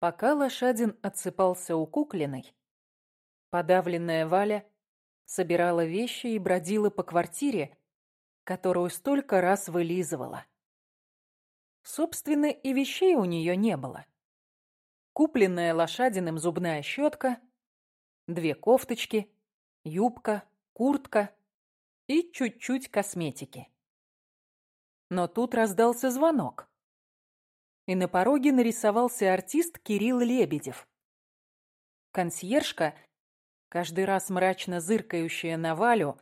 Пока Лошадин отсыпался у Куклиной, подавленная Валя собирала вещи и бродила по квартире, которую столько раз вылизывала. Собственно, и вещей у нее не было. Купленная лошадиным зубная щетка, две кофточки, юбка, куртка и чуть-чуть косметики. Но тут раздался звонок и на пороге нарисовался артист Кирилл Лебедев. Консьержка, каждый раз мрачно зыркающая на Валю,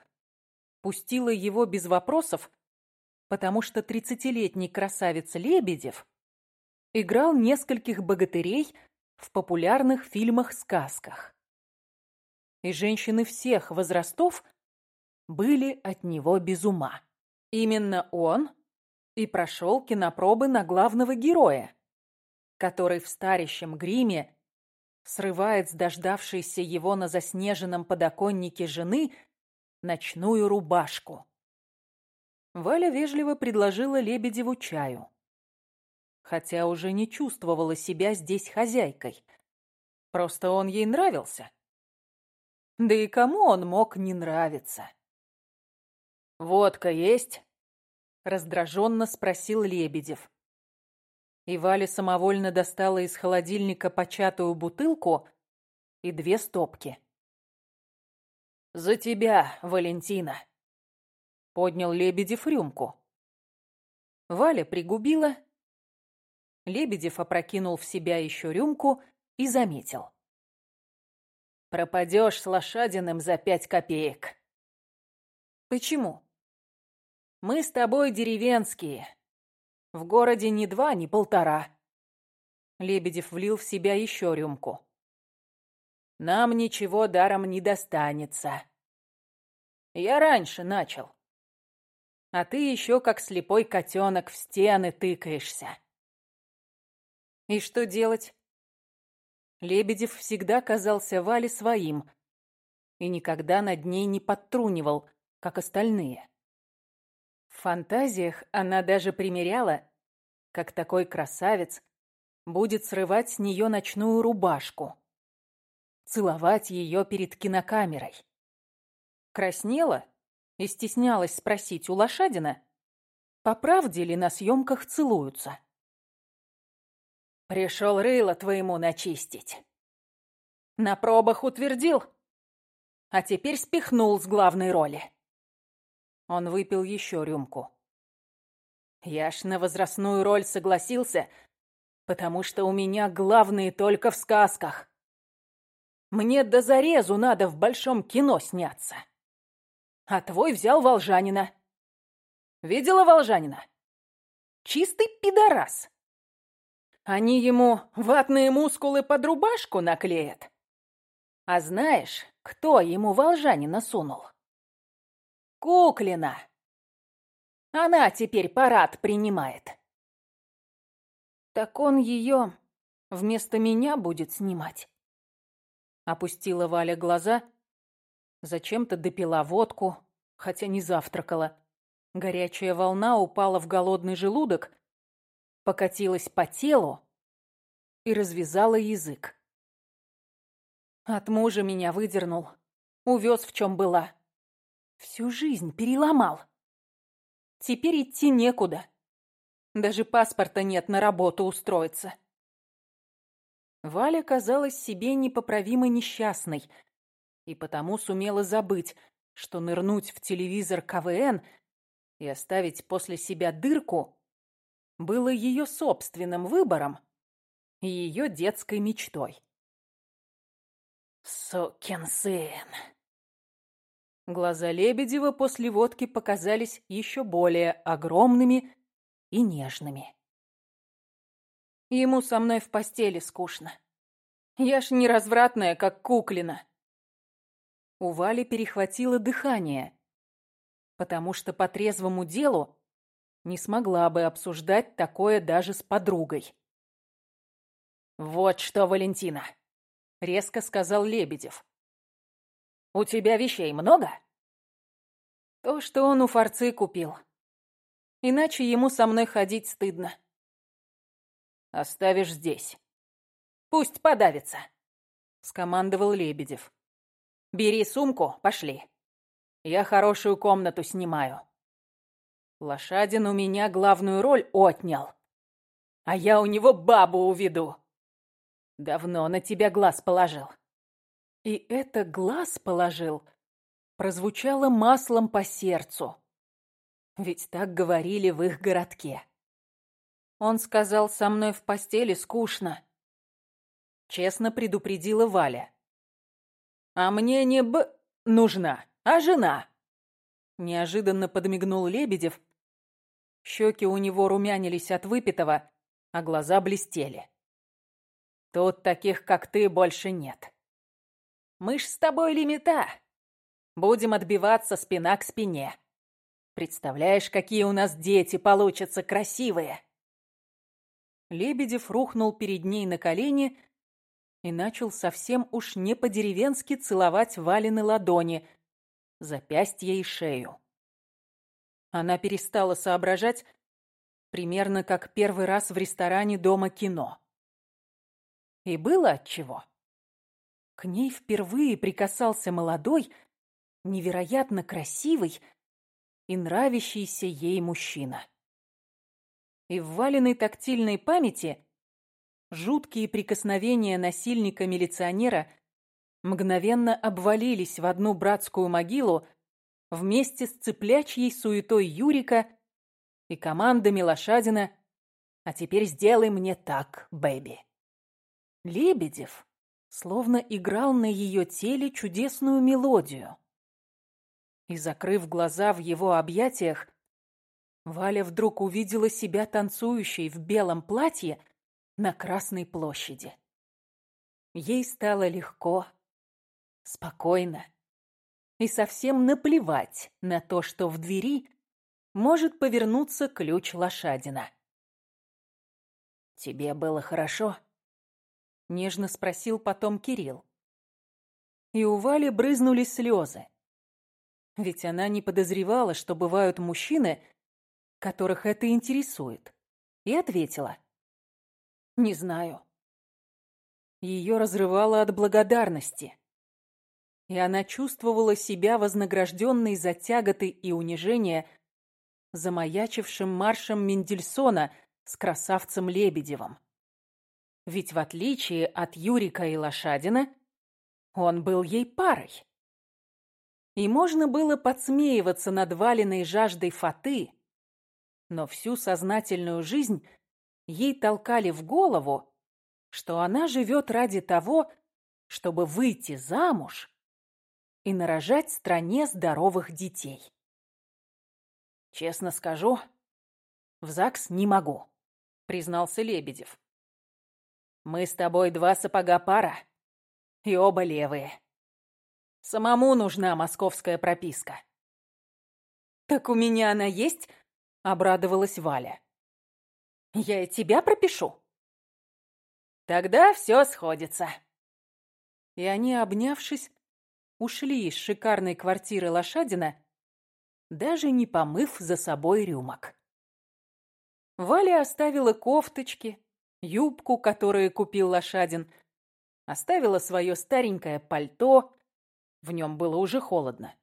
пустила его без вопросов, потому что тридцатилетний красавец Лебедев играл нескольких богатырей в популярных фильмах-сказках. И женщины всех возрастов были от него без ума. Именно он и прошел кинопробы на главного героя, который в старящем гриме срывает с дождавшейся его на заснеженном подоконнике жены ночную рубашку. Валя вежливо предложила Лебедеву чаю, хотя уже не чувствовала себя здесь хозяйкой. Просто он ей нравился. Да и кому он мог не нравиться? «Водка есть?» Раздраженно спросил Лебедев. И Валя самовольно достала из холодильника початую бутылку и две стопки. «За тебя, Валентина!» — поднял Лебедев рюмку. Валя пригубила. Лебедев опрокинул в себя еще рюмку и заметил. «Пропадешь с лошадиным за пять копеек». «Почему?» Мы с тобой деревенские. В городе ни два, ни полтора. Лебедев влил в себя еще рюмку. Нам ничего даром не достанется. Я раньше начал. А ты еще как слепой котенок в стены тыкаешься. И что делать? Лебедев всегда казался Вале своим и никогда над ней не подтрунивал, как остальные. В фантазиях она даже примеряла, как такой красавец будет срывать с нее ночную рубашку, целовать ее перед кинокамерой. Краснела и стеснялась спросить у лошадина, по правде ли на съемках целуются. «Пришел рыло твоему начистить. На пробах утвердил, а теперь спихнул с главной роли». Он выпил еще рюмку. Я ж на возрастную роль согласился, потому что у меня главные только в сказках. Мне до зарезу надо в большом кино сняться. А твой взял Волжанина. Видела Волжанина? Чистый пидорас. Они ему ватные мускулы под рубашку наклеят. А знаешь, кто ему Волжанина сунул? Куклина. Она теперь парад принимает. Так он ее вместо меня будет снимать. Опустила Валя глаза, зачем-то допила водку, хотя не завтракала. Горячая волна упала в голодный желудок, покатилась по телу и развязала язык. От мужа меня выдернул, увез в чем была. Всю жизнь переломал. Теперь идти некуда. Даже паспорта нет на работу устроиться. Валя казалась себе непоправимо несчастной и потому сумела забыть, что нырнуть в телевизор КВН и оставить после себя дырку было ее собственным выбором и ее детской мечтой. «Сукин сын!» Глаза Лебедева после водки показались еще более огромными и нежными. Ему со мной в постели скучно. Я ж не развратная, как Куклина. У Вали перехватило дыхание, потому что по трезвому делу не смогла бы обсуждать такое даже с подругой. «Вот что, Валентина!» — резко сказал Лебедев. У тебя вещей много?» То, что он у форцы купил. Иначе ему со мной ходить стыдно. Оставишь здесь. Пусть подавится», — скомандовал Лебедев. «Бери сумку, пошли. Я хорошую комнату снимаю. Лошадин у меня главную роль отнял, а я у него бабу уведу. Давно на тебя глаз положил». И это глаз положил прозвучало маслом по сердцу. Ведь так говорили в их городке. Он сказал, со мной в постели скучно. Честно предупредила Валя. А мне не б... нужна, а жена. Неожиданно подмигнул Лебедев. Щеки у него румянились от выпитого, а глаза блестели. Тут таких, как ты, больше нет. Мы ж с тобой лимита. Будем отбиваться спина к спине. Представляешь, какие у нас дети получатся красивые!» Лебедев рухнул перед ней на колени и начал совсем уж не по-деревенски целовать Валины ладони, запястья и шею. Она перестала соображать, примерно как первый раз в ресторане дома кино. И было отчего. К ней впервые прикасался молодой, невероятно красивый и нравящийся ей мужчина. И в валенной тактильной памяти жуткие прикосновения насильника-милиционера мгновенно обвалились в одну братскую могилу вместе с цыплячьей суетой Юрика и командами Лошадина «А теперь сделай мне так, бэби». Лебедев словно играл на ее теле чудесную мелодию. И, закрыв глаза в его объятиях, Валя вдруг увидела себя танцующей в белом платье на Красной площади. Ей стало легко, спокойно и совсем наплевать на то, что в двери может повернуться ключ лошадина. «Тебе было хорошо?» — нежно спросил потом Кирилл. И у Вали брызнули слезы. Ведь она не подозревала, что бывают мужчины, которых это интересует. И ответила. «Не знаю». Ее разрывало от благодарности. И она чувствовала себя вознагражденной за тяготы и унижение замаячившим маршем Мендельсона с красавцем Лебедевым. Ведь в отличие от Юрика и Лошадина, он был ей парой и можно было подсмеиваться над валенной жаждой фаты, но всю сознательную жизнь ей толкали в голову, что она живет ради того, чтобы выйти замуж и нарожать стране здоровых детей. «Честно скажу, в ЗАГС не могу», — признался Лебедев. «Мы с тобой два сапога пара, и оба левые. Самому нужна московская прописка. «Так у меня она есть?» — обрадовалась Валя. «Я и тебя пропишу». «Тогда все сходится». И они, обнявшись, ушли из шикарной квартиры Лошадина, даже не помыв за собой рюмок. Валя оставила кофточки, юбку, которую купил Лошадин, оставила свое старенькое пальто, в нем было уже холодно.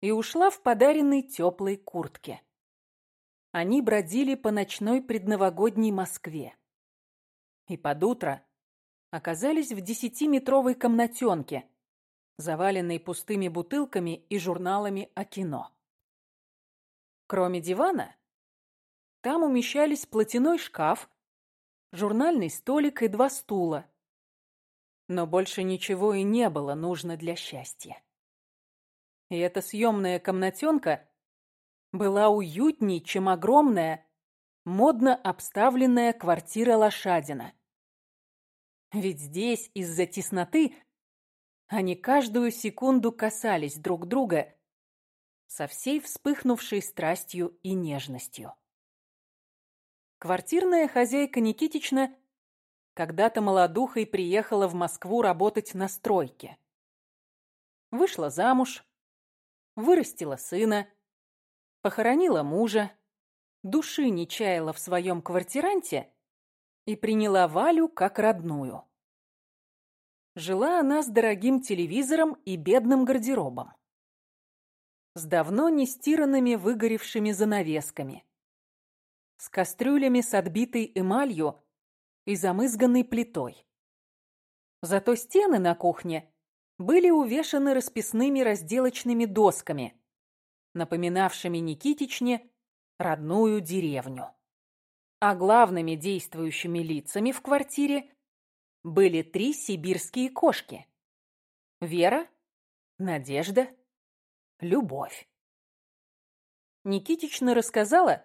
И ушла в подаренной теплой куртке. Они бродили по ночной предновогодней Москве. И под утро оказались в десятиметровой комнатенке, заваленной пустыми бутылками и журналами о кино. Кроме дивана, там умещались платяной шкаф, журнальный столик и два стула, но больше ничего и не было нужно для счастья. И эта съемная комнатенка была уютней, чем огромная, модно обставленная квартира Лошадина. Ведь здесь из-за тесноты они каждую секунду касались друг друга со всей вспыхнувшей страстью и нежностью. Квартирная хозяйка Никитична когда-то молодухой приехала в Москву работать на стройке. Вышла замуж, вырастила сына, похоронила мужа, души не чаяла в своем квартиранте и приняла Валю как родную. Жила она с дорогим телевизором и бедным гардеробом. С давно не стиранными выгоревшими занавесками. С кастрюлями с отбитой эмалью и замызганной плитой. Зато стены на кухне были увешаны расписными разделочными досками, напоминавшими Никитичне родную деревню. А главными действующими лицами в квартире были три сибирские кошки. Вера, Надежда, Любовь. Никитична рассказала,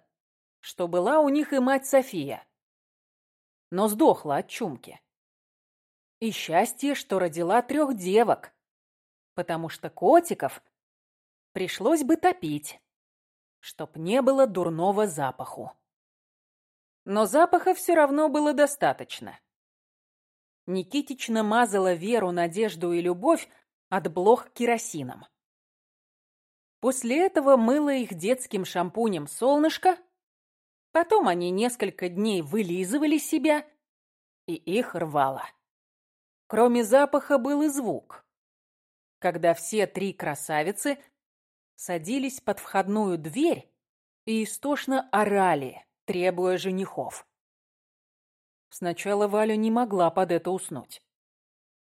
что была у них и мать София, но сдохла от чумки. И счастье, что родила трех девок, потому что котиков пришлось бы топить, чтоб не было дурного запаху. Но запаха все равно было достаточно. Никитич намазала Веру, Надежду и Любовь от блох керосином. После этого мыла их детским шампунем «Солнышко», потом они несколько дней вылизывали себя, и их рвало. Кроме запаха был и звук. Когда все три красавицы садились под входную дверь и истошно орали, требуя женихов. Сначала Валя не могла под это уснуть,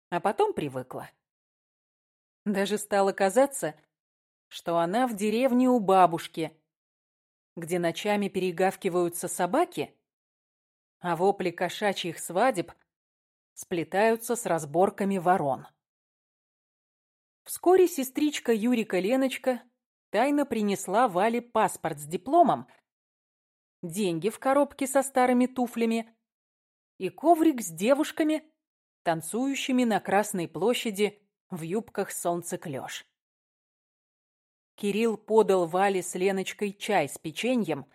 а потом привыкла. Даже стало казаться, что она в деревне у бабушки, где ночами перегавкиваются собаки, а вопли кошачьих свадеб сплетаются с разборками ворон. Вскоре сестричка Юрика Леночка тайно принесла Вале паспорт с дипломом, деньги в коробке со старыми туфлями и коврик с девушками, танцующими на Красной площади в юбках солнцеклёш. Кирилл подал Вале с Леночкой чай с печеньем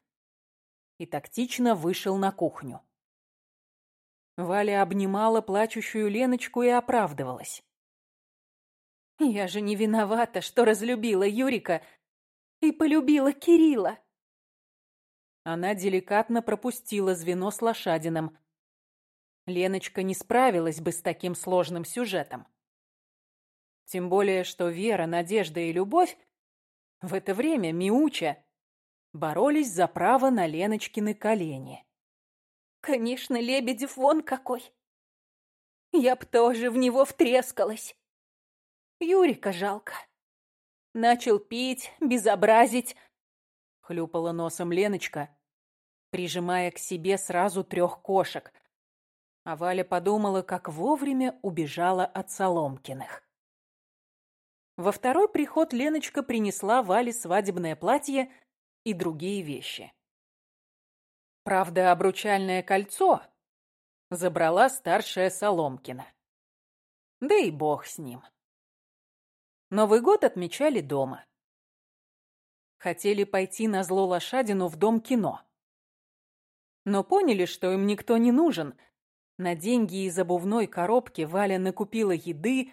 и тактично вышел на кухню. Валя обнимала плачущую Леночку и оправдывалась. «Я же не виновата, что разлюбила Юрика и полюбила Кирилла. Она деликатно пропустила звено с лошадиным. Леночка не справилась бы с таким сложным сюжетом. Тем более, что Вера, Надежда и Любовь в это время Миуча боролись за право на Леночкины колени. «Конечно, Лебедев вон какой! Я б тоже в него втрескалась. Юрика жалко. Начал пить, безобразить. Хлюпала носом Леночка, прижимая к себе сразу трех кошек. А Валя подумала, как вовремя убежала от Соломкиных. Во второй приход Леночка принесла Вале свадебное платье и другие вещи. Правда, обручальное кольцо забрала старшая Соломкина. Да и бог с ним. Новый год отмечали дома. Хотели пойти на зло лошадину в дом кино. Но поняли, что им никто не нужен. На деньги из обувной коробки Валя накупила еды,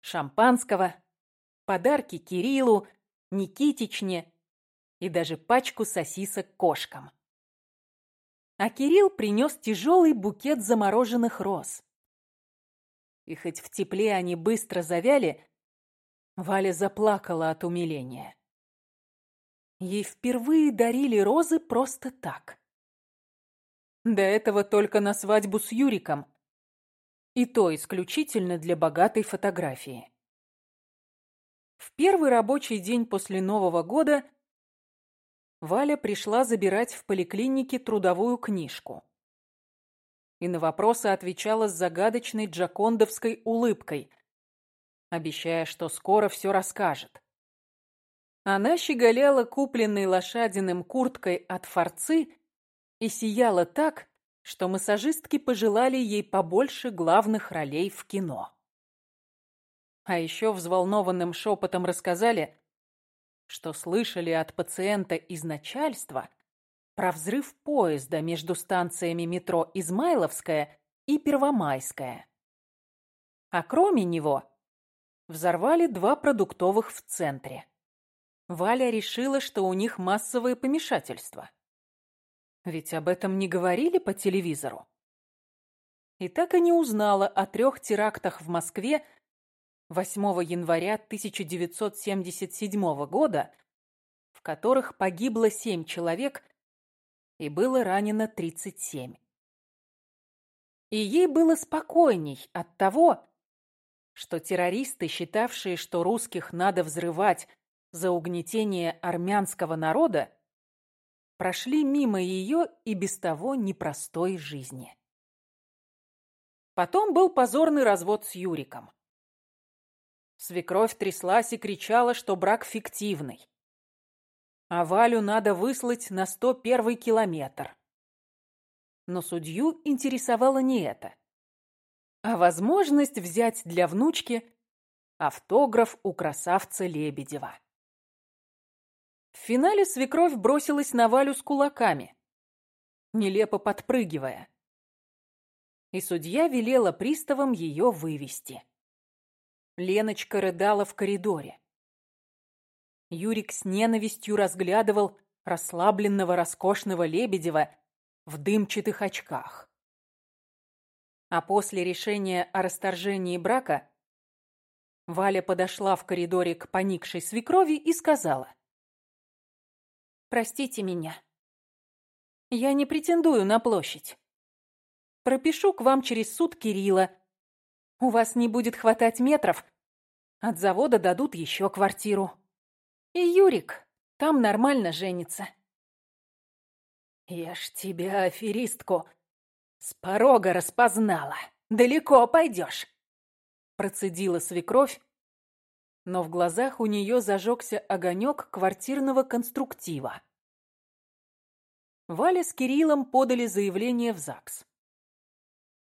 шампанского, подарки Кириллу, Никитичне и даже пачку сосисок кошкам. А Кирилл принес тяжелый букет замороженных роз. И хоть в тепле они быстро завяли, Валя заплакала от умиления. Ей впервые дарили розы просто так. До этого только на свадьбу с Юриком. И то исключительно для богатой фотографии. В первый рабочий день после Нового года Валя пришла забирать в поликлинике трудовую книжку. И на вопросы отвечала с загадочной джакондовской улыбкой, обещая, что скоро все расскажет. Она щеголяла купленной лошадиным курткой от форцы и сияла так, что массажистки пожелали ей побольше главных ролей в кино. А еще взволнованным шепотом рассказали, что слышали от пациента из начальства про взрыв поезда между станциями метро Измайловская и Первомайская. А кроме него взорвали два продуктовых в центре. Валя решила, что у них массовое помешательство. Ведь об этом не говорили по телевизору. и так и не узнала о трех терактах в Москве 8 января 1977 года, в которых погибло 7 человек и было ранено 37. И ей было спокойней от того, что террористы, считавшие, что русских надо взрывать за угнетение армянского народа, прошли мимо ее и без того непростой жизни. Потом был позорный развод с Юриком. Свекровь тряслась и кричала, что брак фиктивный. А Валю надо выслать на 101 километр. Но судью интересовало не это, а возможность взять для внучки автограф у красавца Лебедева. В финале свекровь бросилась на Валю с кулаками, нелепо подпрыгивая и судья велела приставам ее вывести. Леночка рыдала в коридоре. Юрик с ненавистью разглядывал расслабленного роскошного Лебедева в дымчатых очках. А после решения о расторжении брака Валя подошла в коридоре к поникшей свекрови и сказала. «Простите меня. Я не претендую на площадь. Пропишу к вам через суд Кирилла. У вас не будет хватать метров. От завода дадут еще квартиру. И Юрик там нормально женится. Я ж тебя, аферистку, с порога распознала. Далеко пойдешь. Процедила свекровь, но в глазах у нее зажегся огонек квартирного конструктива. Валя с Кириллом подали заявление в ЗАГС.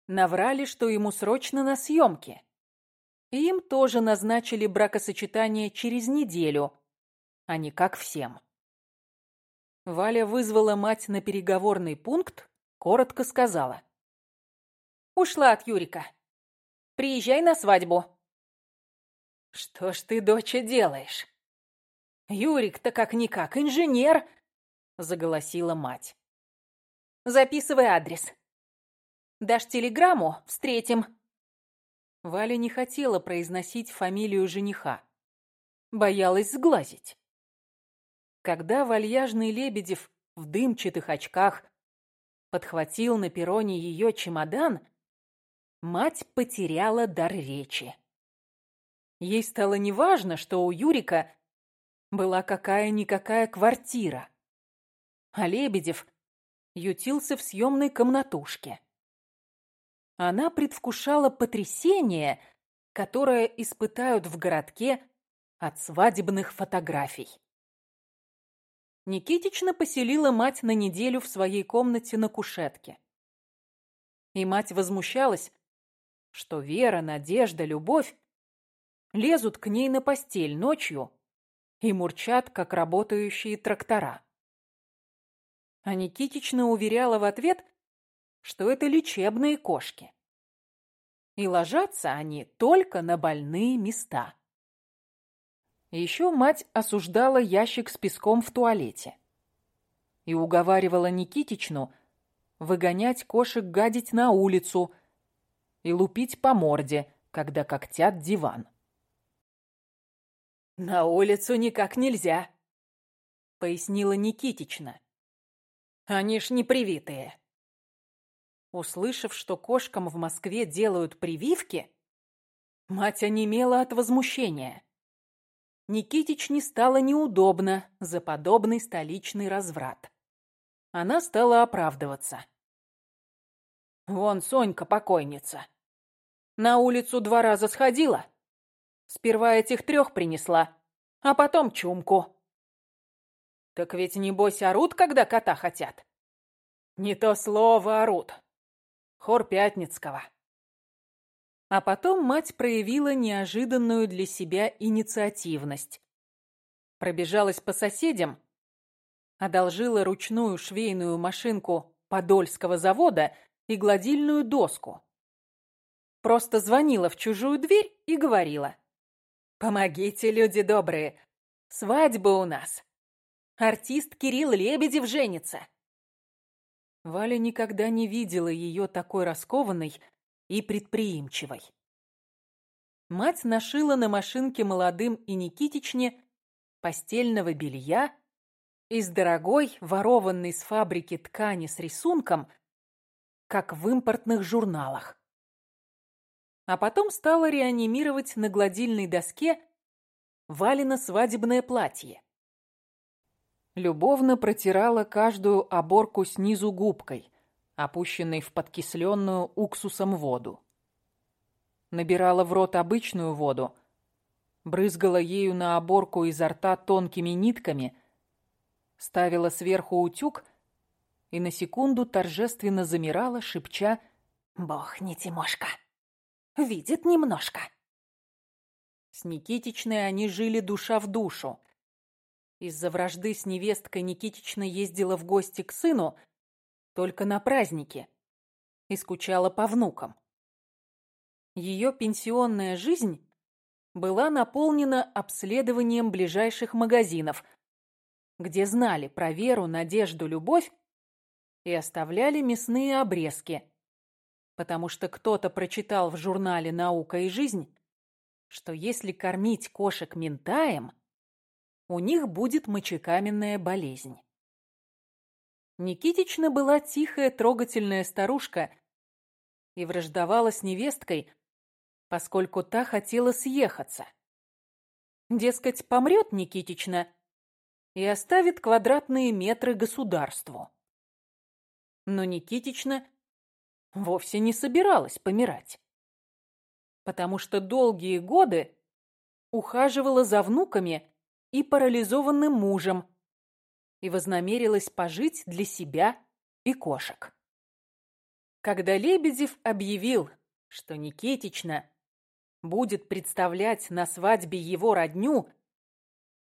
Наврали, что ему срочно на съемки. им тоже назначили бракосочетание через неделю, а не как всем. Валя вызвала мать на переговорный пункт, коротко сказала. «Ушла от Юрика. Приезжай на свадьбу». «Что ж ты, доча, делаешь?» «Юрик-то как-никак инженер», — заголосила мать. «Записывай адрес. Дашь телеграмму, встретим». Валя не хотела произносить фамилию жениха. Боялась сглазить. Когда вальяжный Лебедев в дымчатых очках подхватил на перроне ее чемодан, мать потеряла дар речи. Ей стало неважно, что у Юрика была какая-никакая квартира, а Лебедев ютился в съемной комнатушке. Она предвкушала потрясение, которое испытают в городке от свадебных фотографий. Никитична поселила мать на неделю в своей комнате на кушетке. И мать возмущалась, что Вера, Надежда, Любовь лезут к ней на постель ночью и мурчат, как работающие трактора. А Никитична уверяла в ответ, что это лечебные кошки. И ложатся они только на больные места. Еще мать осуждала ящик с песком в туалете и уговаривала Никитичну выгонять кошек гадить на улицу и лупить по морде, когда когтят диван. «На улицу никак нельзя», — пояснила Никитична. «Они ж не привитые». Услышав, что кошкам в Москве делают прививки, мать онемела от возмущения. Никитич не стало неудобно за подобный столичный разврат. Она стала оправдываться. Вон Сонька покойница. На улицу два раза сходила. Сперва этих трех принесла, а потом чумку. Так ведь небось орут, когда кота хотят. Не то слово орут. Хор Пятницкого. А потом мать проявила неожиданную для себя инициативность. Пробежалась по соседям, одолжила ручную швейную машинку Подольского завода и гладильную доску. Просто звонила в чужую дверь и говорила. «Помогите, люди добрые, свадьба у нас. Артист Кирилл Лебедев женится. Валя никогда не видела ее такой раскованной и предприимчивой. Мать нашила на машинке молодым и Никитичне постельного белья из дорогой, ворованной с фабрики ткани с рисунком, как в импортных журналах. А потом стала реанимировать на гладильной доске Валина свадебное платье. Любовно протирала каждую оборку снизу губкой, опущенной в подкисленную уксусом воду. Набирала в рот обычную воду, брызгала ею на оборку изо рта тонкими нитками, ставила сверху утюг и на секунду торжественно замирала, шепча «Бог не Тимошка, видит немножко». С Никитичной они жили душа в душу. Из-за вражды с невесткой Никитична ездила в гости к сыну только на праздники и скучала по внукам. Ее пенсионная жизнь была наполнена обследованием ближайших магазинов, где знали про Веру, Надежду, Любовь и оставляли мясные обрезки, потому что кто-то прочитал в журнале «Наука и жизнь», что если кормить кошек ментаем, у них будет мочекаменная болезнь. Никитична была тихая, трогательная старушка и враждовала с невесткой, поскольку та хотела съехаться. Дескать, помрет Никитична и оставит квадратные метры государству. Но Никитична вовсе не собиралась помирать потому что долгие годы ухаживала за внуками и парализованным мужем и вознамерилась пожить для себя и кошек. Когда Лебедев объявил, что Никитична будет представлять на свадьбе его родню,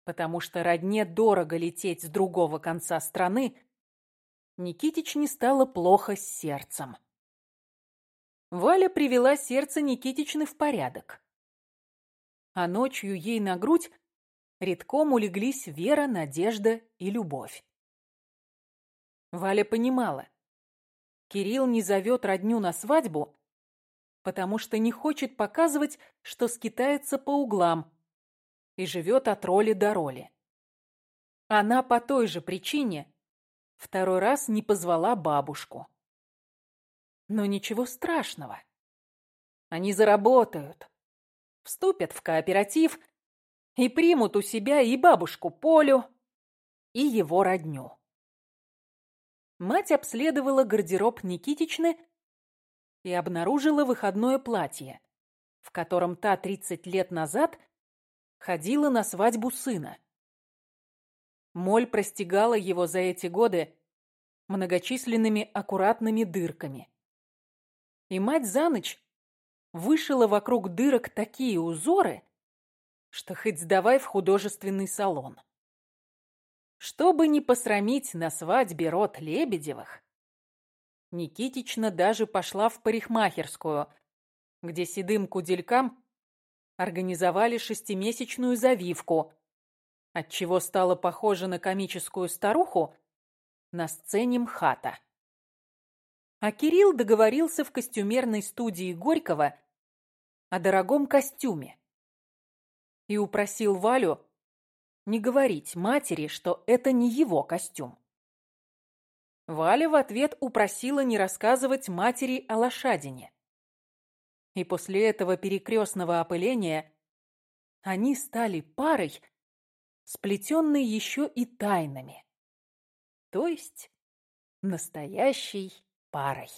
потому что родне дорого лететь с другого конца страны, Никитичне стало плохо с сердцем. Валя привела сердце Никитичны в порядок. А ночью ей на грудь редком улеглись вера, надежда и любовь. Валя понимала, Кирилл не зовет родню на свадьбу, потому что не хочет показывать, что скитается по углам и живет от роли до роли. Она по той же причине второй раз не позвала бабушку. Но ничего страшного. Они заработают, вступят в кооператив и примут у себя и бабушку Полю, и его родню. Мать обследовала гардероб Никитичны и обнаружила выходное платье, в котором та 30 лет назад ходила на свадьбу сына. Моль простигала его за эти годы многочисленными аккуратными дырками и мать за ночь вышила вокруг дырок такие узоры, что хоть сдавай в художественный салон. Чтобы не посрамить на свадьбе род Лебедевых, Никитична даже пошла в парикмахерскую, где седым куделькам организовали шестимесячную завивку, отчего стала похожа на комическую старуху на сцене МХАТа. А Кирилл договорился в костюмерной студии Горького о дорогом костюме и упросил Валю не говорить матери, что это не его костюм. Валя в ответ упросила не рассказывать матери о лошадине. И после этого перекрестного опыления они стали парой, сплетенной еще и тайнами. То есть настоящей парой.